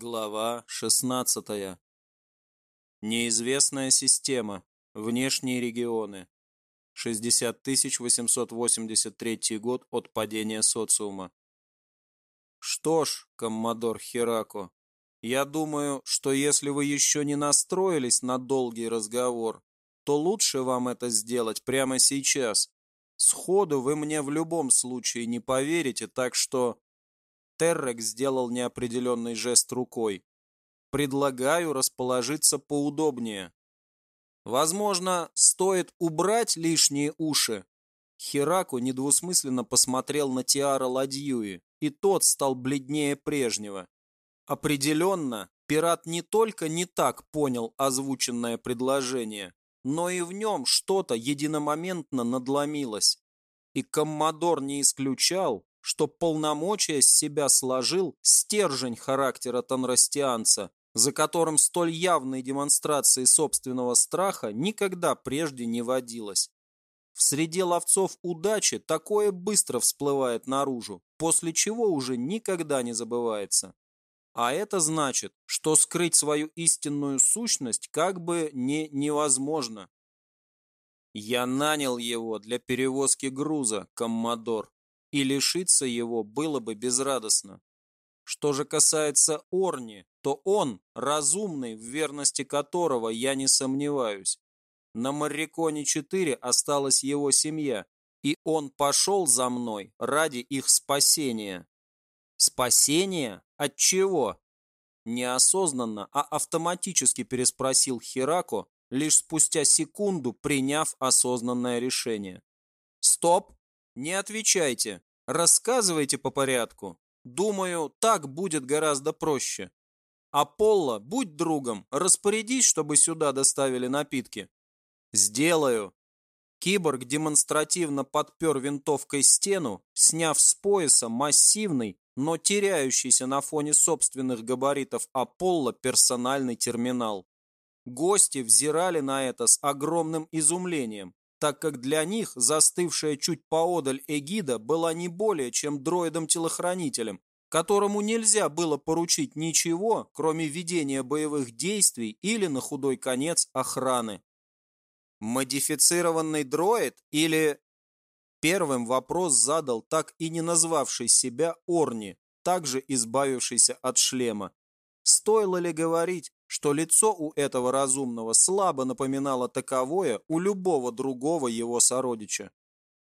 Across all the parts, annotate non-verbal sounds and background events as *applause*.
Глава 16. Неизвестная система. Внешние регионы. 60 883 год от падения социума. Что ж, коммодор Херако, я думаю, что если вы еще не настроились на долгий разговор, то лучше вам это сделать прямо сейчас. Сходу вы мне в любом случае не поверите, так что Террек сделал неопределенный жест рукой. «Предлагаю расположиться поудобнее. Возможно, стоит убрать лишние уши?» Хераку недвусмысленно посмотрел на Тиара Ладьюи, и тот стал бледнее прежнего. Определенно, пират не только не так понял озвученное предложение, но и в нем что-то единомоментно надломилось. И Коммодор не исключал, что полномочия с себя сложил стержень характера танрастианца, за которым столь явной демонстрации собственного страха никогда прежде не водилось. В среде ловцов удачи такое быстро всплывает наружу, после чего уже никогда не забывается. А это значит, что скрыть свою истинную сущность как бы не невозможно. Я нанял его для перевозки груза, коммодор, и лишиться его было бы безрадостно. Что же касается Орни, то он, разумный, в верности которого я не сомневаюсь. На Марриконе-4 осталась его семья, и он пошел за мной ради их спасения. Спасение? От чего? Неосознанно, а автоматически переспросил Херако, лишь спустя секунду приняв осознанное решение. Стоп! Не отвечайте. Рассказывайте по порядку. Думаю, так будет гораздо проще. Аполло, будь другом, распорядись, чтобы сюда доставили напитки. Сделаю. Киборг демонстративно подпер винтовкой стену, сняв с пояса массивный, но теряющийся на фоне собственных габаритов Аполло персональный терминал. Гости взирали на это с огромным изумлением, так как для них застывшая чуть поодаль эгида была не более чем дроидом-телохранителем, которому нельзя было поручить ничего, кроме ведения боевых действий или, на худой конец, охраны. Модифицированный дроид или... Первым вопрос задал так и не назвавший себя Орни, также избавившийся от шлема. Стоило ли говорить, что лицо у этого разумного слабо напоминало таковое у любого другого его сородича.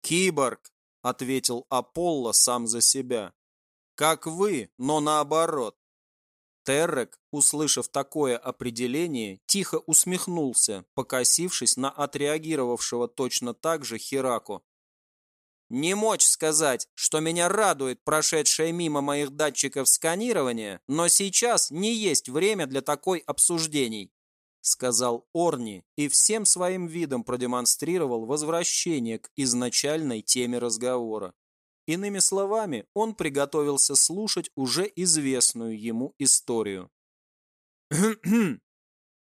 «Киборг», — ответил Аполло сам за себя. «Как вы, но наоборот». Террек, услышав такое определение, тихо усмехнулся, покосившись на отреагировавшего точно так же Хераку. Не мочь сказать, что меня радует прошедшее мимо моих датчиков сканирования, но сейчас не есть время для такой обсуждений, сказал Орни и всем своим видом продемонстрировал возвращение к изначальной теме разговора. Иными словами, он приготовился слушать уже известную ему историю.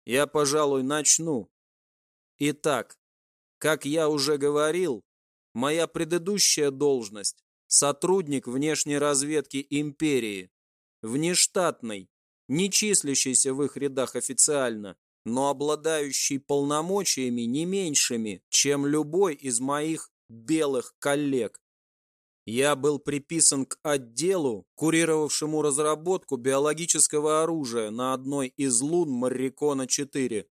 Я, пожалуй, начну. Итак, как я уже говорил, Моя предыдущая должность – сотрудник внешней разведки империи, внештатный, не числящийся в их рядах официально, но обладающий полномочиями не меньшими, чем любой из моих белых коллег. Я был приписан к отделу, курировавшему разработку биологического оружия на одной из лун Маррикона-4.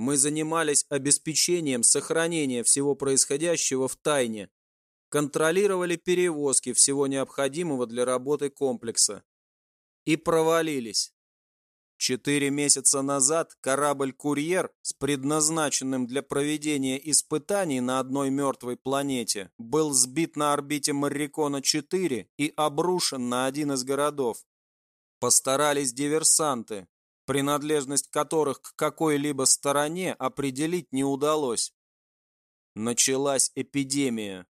Мы занимались обеспечением сохранения всего происходящего в тайне, контролировали перевозки всего необходимого для работы комплекса и провалились. Четыре месяца назад корабль-курьер с предназначенным для проведения испытаний на одной мертвой планете был сбит на орбите Маррикона-4 и обрушен на один из городов. Постарались диверсанты, принадлежность которых к какой-либо стороне определить не удалось. Началась эпидемия,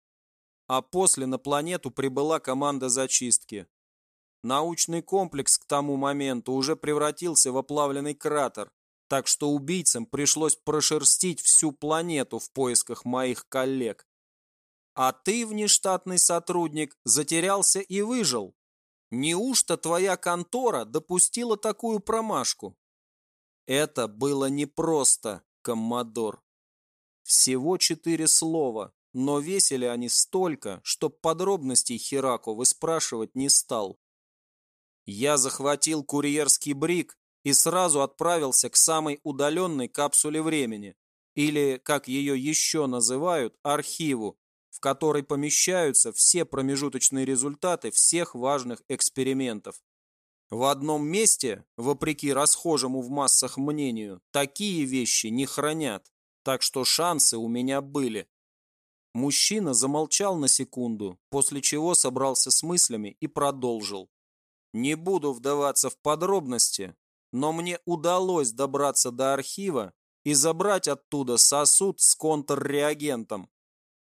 а после на планету прибыла команда зачистки. Научный комплекс к тому моменту уже превратился в оплавленный кратер, так что убийцам пришлось прошерстить всю планету в поисках моих коллег. А ты, внештатный сотрудник, затерялся и выжил. Неужто твоя контора допустила такую промашку? Это было непросто, коммодор. Всего четыре слова, но весили они столько, что подробностей Херако выспрашивать не стал. Я захватил курьерский брик и сразу отправился к самой удаленной капсуле времени, или, как ее еще называют, архиву, в которой помещаются все промежуточные результаты всех важных экспериментов. В одном месте, вопреки расхожему в массах мнению, такие вещи не хранят, так что шансы у меня были. Мужчина замолчал на секунду, после чего собрался с мыслями и продолжил. Не буду вдаваться в подробности, но мне удалось добраться до архива и забрать оттуда сосуд с контрреагентом.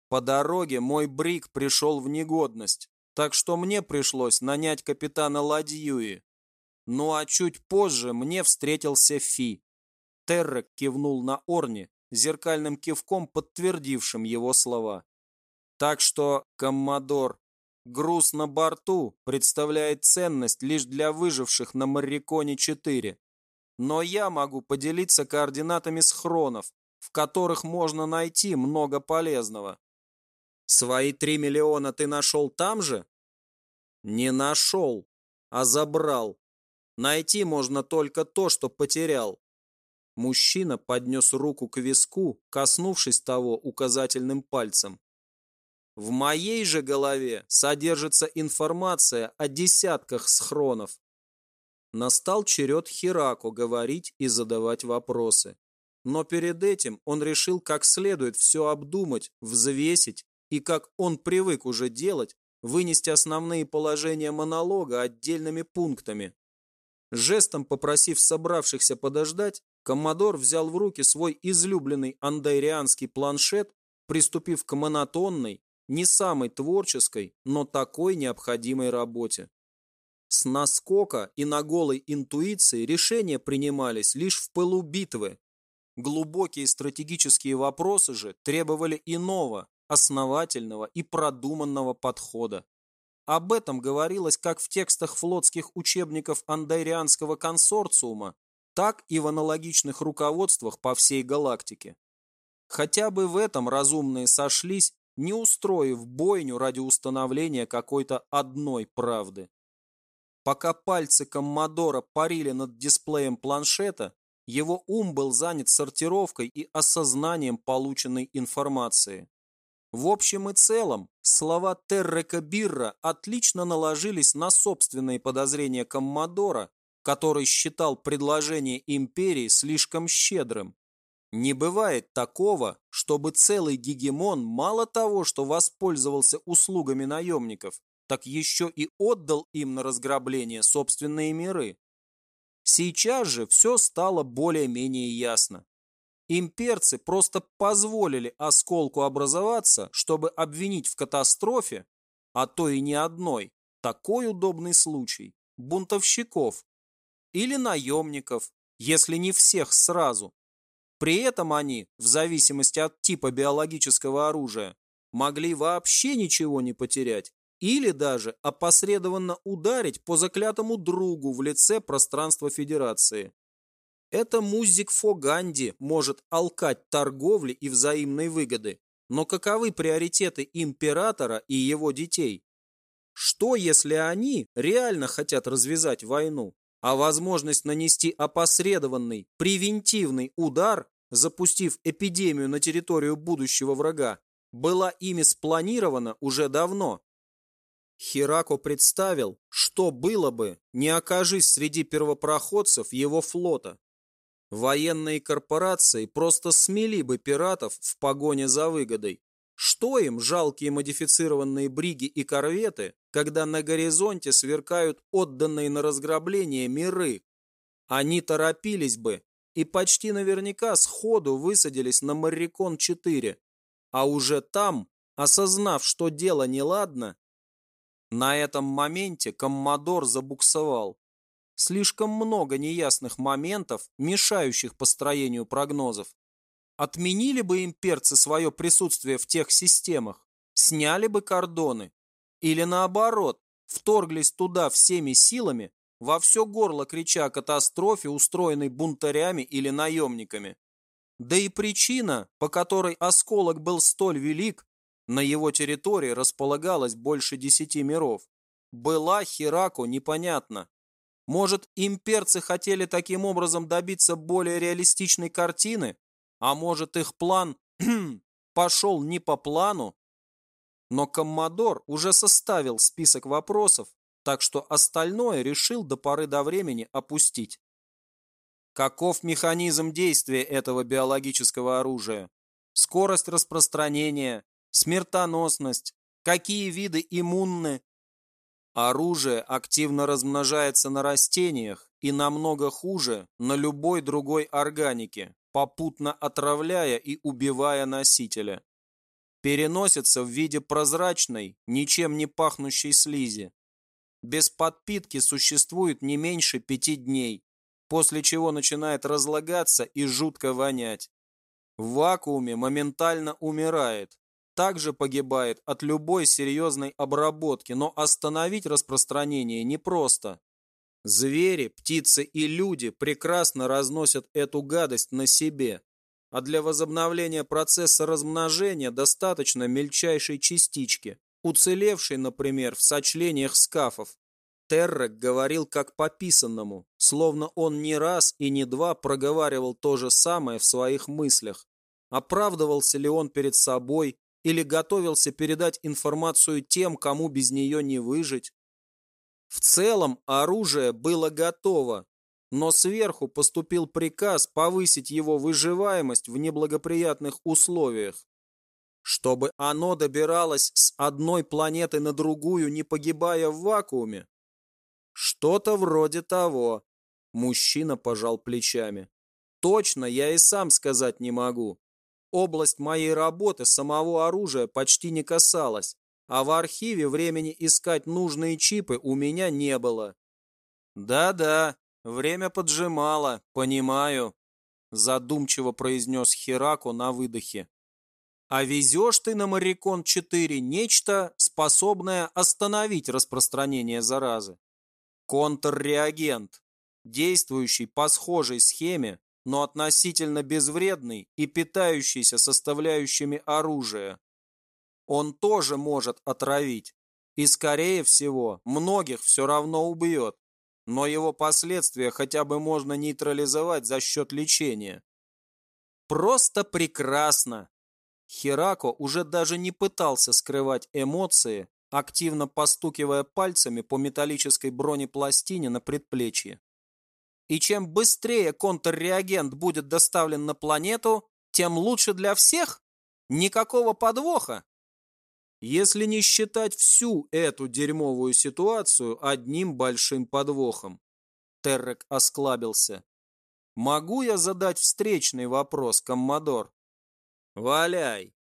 По дороге мой брик пришел в негодность, так что мне пришлось нанять капитана Ладьюи. Ну а чуть позже мне встретился Фи. Террек кивнул на Орни, зеркальным кивком подтвердившим его слова. Так что, коммодор, груз на борту представляет ценность лишь для выживших на Марриконе-4. Но я могу поделиться координатами схронов, в которых можно найти много полезного. Свои три миллиона ты нашел там же? Не нашел, а забрал. Найти можно только то, что потерял. Мужчина поднес руку к виску, коснувшись того указательным пальцем. В моей же голове содержится информация о десятках схронов. Настал черед Хирако говорить и задавать вопросы. Но перед этим он решил как следует все обдумать, взвесить и, как он привык уже делать, вынести основные положения монолога отдельными пунктами, Жестом попросив собравшихся подождать, коммодор взял в руки свой излюбленный андайрианский планшет, приступив к монотонной, не самой творческой, но такой необходимой работе. С наскока и на голой интуиции решения принимались лишь в пылу битвы. Глубокие стратегические вопросы же требовали иного, основательного и продуманного подхода. Об этом говорилось как в текстах флотских учебников Андайрианского консорциума, так и в аналогичных руководствах по всей галактике. Хотя бы в этом разумные сошлись, не устроив бойню ради установления какой-то одной правды. Пока пальцы Коммодора парили над дисплеем планшета, его ум был занят сортировкой и осознанием полученной информации. В общем и целом, слова Террека Бирра отлично наложились на собственные подозрения Коммодора, который считал предложение империи слишком щедрым. Не бывает такого, чтобы целый гегемон мало того, что воспользовался услугами наемников, так еще и отдал им на разграбление собственные миры. Сейчас же все стало более-менее ясно. Имперцы просто позволили осколку образоваться, чтобы обвинить в катастрофе, а то и не одной, такой удобный случай, бунтовщиков или наемников, если не всех сразу. При этом они, в зависимости от типа биологического оружия, могли вообще ничего не потерять или даже опосредованно ударить по заклятому другу в лице пространства Федерации. Это Музик Фоганди может алкать торговли и взаимной выгоды. Но каковы приоритеты императора и его детей? Что, если они реально хотят развязать войну, а возможность нанести опосредованный, превентивный удар, запустив эпидемию на территорию будущего врага, была ими спланирована уже давно? Хирако представил, что было бы, не окажись среди первопроходцев его флота. Военные корпорации просто смели бы пиратов в погоне за выгодой. Что им жалкие модифицированные бриги и корветы, когда на горизонте сверкают отданные на разграбление миры? Они торопились бы и почти наверняка сходу высадились на Маррикон-4, а уже там, осознав, что дело неладно, на этом моменте Коммодор забуксовал. Слишком много неясных моментов, мешающих построению прогнозов. Отменили бы имперцы свое присутствие в тех системах, сняли бы кордоны. Или наоборот, вторглись туда всеми силами, во все горло крича о катастрофе, устроенной бунтарями или наемниками. Да и причина, по которой осколок был столь велик, на его территории располагалось больше десяти миров, была Хераку непонятна. Может, имперцы хотели таким образом добиться более реалистичной картины, а может, их план *clears throat* пошел не по плану? Но Коммодор уже составил список вопросов, так что остальное решил до поры до времени опустить. Каков механизм действия этого биологического оружия? Скорость распространения, смертоносность, какие виды иммунны? Оружие активно размножается на растениях и намного хуже на любой другой органике, попутно отравляя и убивая носителя. Переносится в виде прозрачной, ничем не пахнущей слизи. Без подпитки существует не меньше пяти дней, после чего начинает разлагаться и жутко вонять. В вакууме моментально умирает. Также погибает от любой серьезной обработки, но остановить распространение непросто. Звери, птицы и люди прекрасно разносят эту гадость на себе. А для возобновления процесса размножения достаточно мельчайшей частички, уцелевшей, например, в сочлениях скафов. Террек говорил как по писанному, словно он не раз и не два проговаривал то же самое в своих мыслях. Оправдывался ли он перед собой или готовился передать информацию тем, кому без нее не выжить? В целом оружие было готово, но сверху поступил приказ повысить его выживаемость в неблагоприятных условиях чтобы оно добиралось с одной планеты на другую, не погибая в вакууме? Что-то вроде того. Мужчина пожал плечами. Точно я и сам сказать не могу. Область моей работы самого оружия почти не касалась, а в архиве времени искать нужные чипы у меня не было. Да-да, время поджимало, понимаю, задумчиво произнес Херако на выдохе. А везешь ты на Марикон-4 нечто, способное остановить распространение заразы. Контрреагент, действующий по схожей схеме, но относительно безвредный и питающийся составляющими оружия. Он тоже может отравить, и, скорее всего, многих все равно убьет, но его последствия хотя бы можно нейтрализовать за счет лечения. Просто прекрасно! Херако уже даже не пытался скрывать эмоции, активно постукивая пальцами по металлической бронепластине на предплечье. И чем быстрее контрреагент будет доставлен на планету, тем лучше для всех? Никакого подвоха? Если не считать всю эту дерьмовую ситуацию одним большим подвохом. Террек осклабился. Могу я задать встречный вопрос, коммодор? «Валяй!»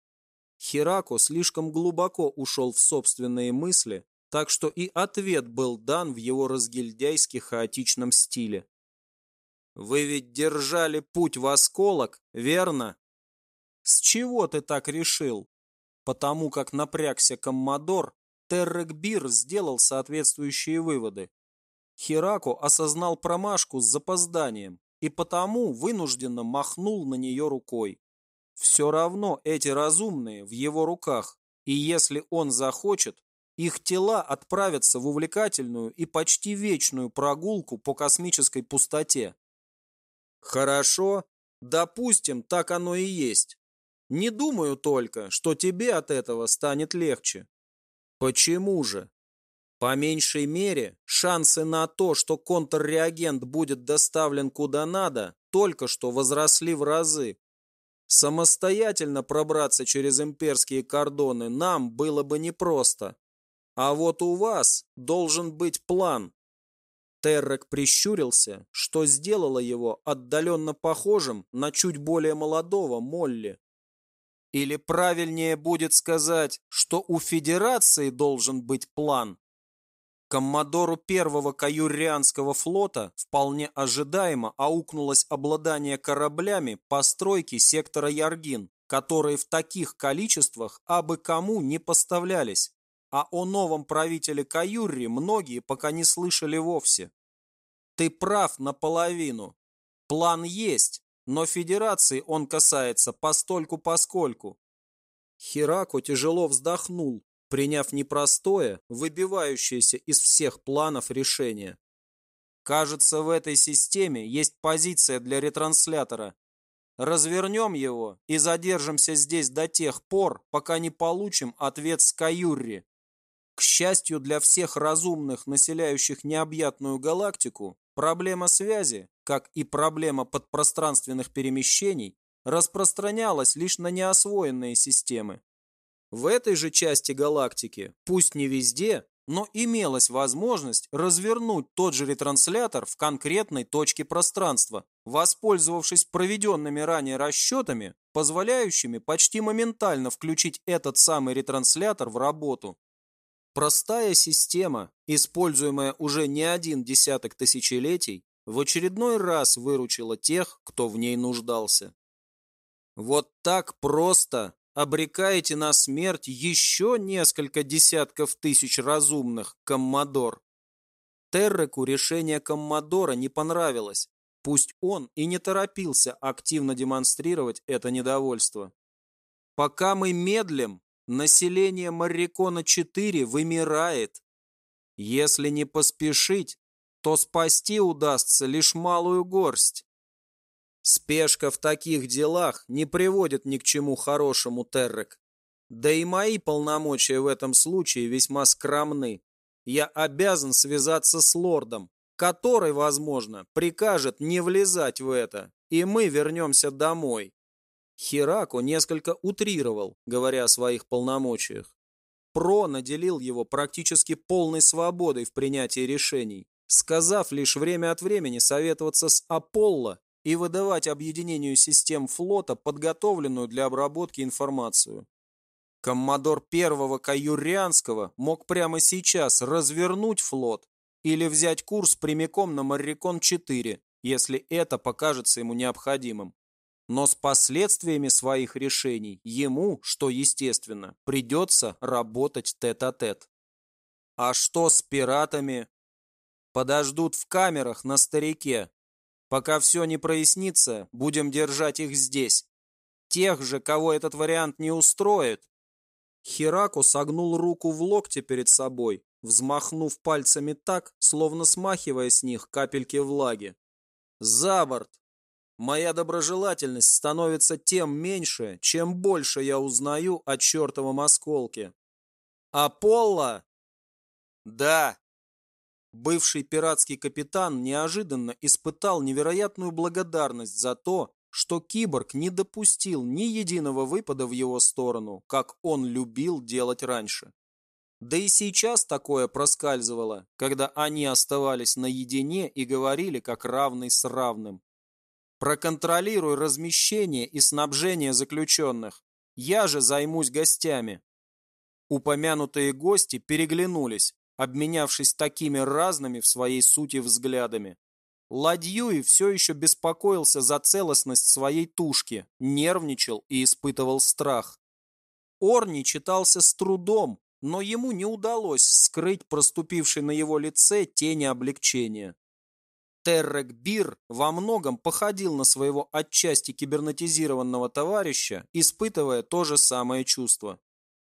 Хирако слишком глубоко ушел в собственные мысли, так что и ответ был дан в его разгильдяйски хаотичном стиле. «Вы ведь держали путь в осколок, верно?» «С чего ты так решил?» Потому как напрягся коммодор, Террек Бир сделал соответствующие выводы. Хирако осознал промашку с запозданием и потому вынужденно махнул на нее рукой. Все равно эти разумные в его руках, и если он захочет, их тела отправятся в увлекательную и почти вечную прогулку по космической пустоте. Хорошо, допустим, так оно и есть. Не думаю только, что тебе от этого станет легче. Почему же? По меньшей мере, шансы на то, что контрреагент будет доставлен куда надо, только что возросли в разы. Самостоятельно пробраться через имперские кордоны нам было бы непросто. А вот у вас должен быть план. Террек прищурился, что сделало его отдаленно похожим на чуть более молодого Молли. Или правильнее будет сказать, что у Федерации должен быть план. Коммодору первого каюрианского флота вполне ожидаемо аукнулось обладание кораблями постройки сектора Яргин, которые в таких количествах абы кому не поставлялись. А о новом правителе Каюрри многие пока не слышали вовсе. Ты прав наполовину. План есть, но Федерации он касается постольку-поскольку. Хирако тяжело вздохнул, приняв непростое, выбивающееся из всех планов решение. Кажется, в этой системе есть позиция для ретранслятора. Развернем его и задержимся здесь до тех пор, пока не получим ответ с Каюрри. К счастью для всех разумных, населяющих необъятную галактику, проблема связи, как и проблема подпространственных перемещений, распространялась лишь на неосвоенные системы. В этой же части галактики, пусть не везде, но имелась возможность развернуть тот же ретранслятор в конкретной точке пространства, воспользовавшись проведенными ранее расчетами, позволяющими почти моментально включить этот самый ретранслятор в работу. Простая система, используемая уже не один десяток тысячелетий, в очередной раз выручила тех, кто в ней нуждался. Вот так просто обрекаете на смерть еще несколько десятков тысяч разумных, Коммодор. Терреку решение Коммодора не понравилось, пусть он и не торопился активно демонстрировать это недовольство. Пока мы медлим, население Маррикона-4 вымирает. Если не поспешить, то спасти удастся лишь малую горсть. Спешка в таких делах не приводит ни к чему хорошему, Террек. Да и мои полномочия в этом случае весьма скромны. Я обязан связаться с лордом, который, возможно, прикажет не влезать в это, и мы вернемся домой. Хирако несколько утрировал, говоря о своих полномочиях. Про наделил его практически полной свободой в принятии решений, сказав лишь время от времени советоваться с Аполло и выдавать объединению систем флота подготовленную для обработки информацию. Коммодор первого Каюрианского мог прямо сейчас развернуть флот или взять курс прямиком на Маррикон-4, если это покажется ему необходимым. Но с последствиями своих решений ему, что естественно, придется работать тет-а-тет. -тет. А что с пиратами? Подождут в камерах на старике, Пока все не прояснится, будем держать их здесь. Тех же, кого этот вариант не устроит. Хираку согнул руку в локте перед собой, взмахнув пальцами так, словно смахивая с них капельки влаги. За борт! Моя доброжелательность становится тем меньше, чем больше я узнаю о чертовом осколке. Аполло? Да, Бывший пиратский капитан неожиданно испытал невероятную благодарность за то, что киборг не допустил ни единого выпада в его сторону, как он любил делать раньше. Да и сейчас такое проскальзывало, когда они оставались наедине и говорили как равный с равным. Проконтролируй размещение и снабжение заключенных. Я же займусь гостями. Упомянутые гости переглянулись, обменявшись такими разными в своей сути взглядами. Ладьюи все еще беспокоился за целостность своей тушки, нервничал и испытывал страх. Орни читался с трудом, но ему не удалось скрыть проступившей на его лице тени облегчения. Террек Бир во многом походил на своего отчасти кибернетизированного товарища, испытывая то же самое чувство.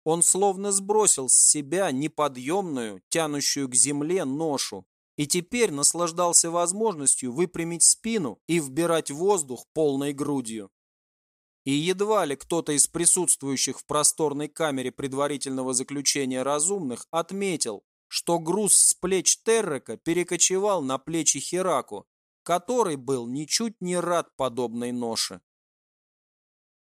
Он словно сбросил с себя неподъемную, тянущую к земле ношу, и теперь наслаждался возможностью выпрямить спину и вбирать воздух полной грудью. И едва ли кто-то из присутствующих в просторной камере предварительного заключения разумных отметил, что груз с плеч Террека перекочевал на плечи Хераку, который был ничуть не рад подобной ноше.